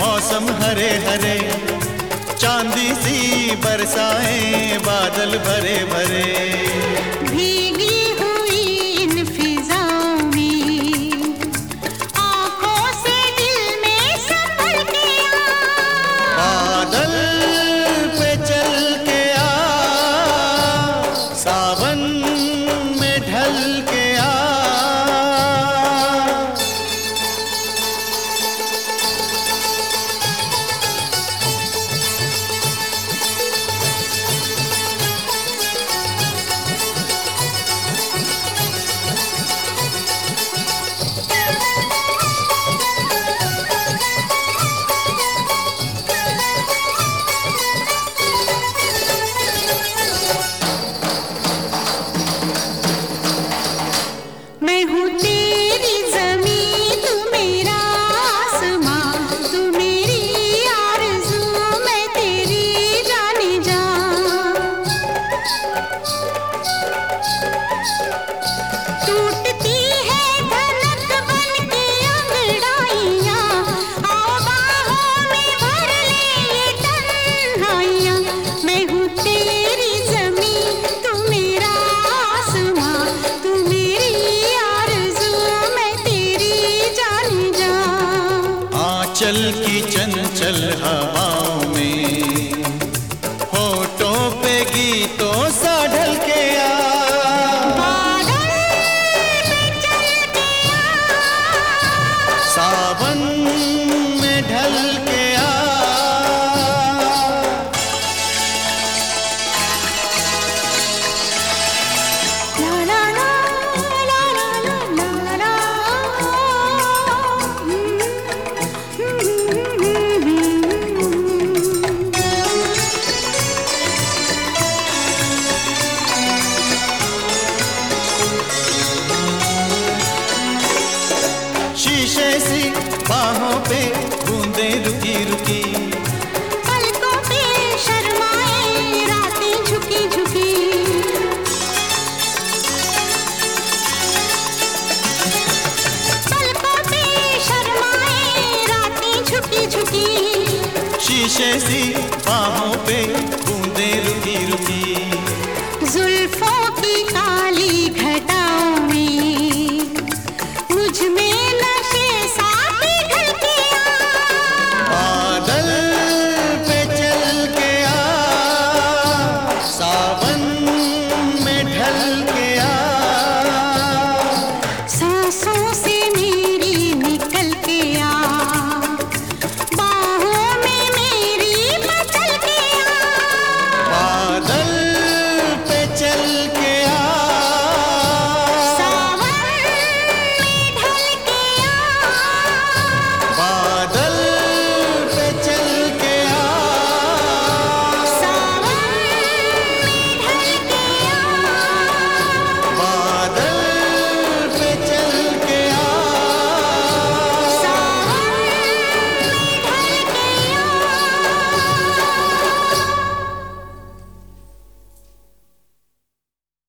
मौसम हरे हरे चांदी सी बरसाए बादल भरे भरे। भीग पाँव में झुकी झुकी शीशे सी बाहों पे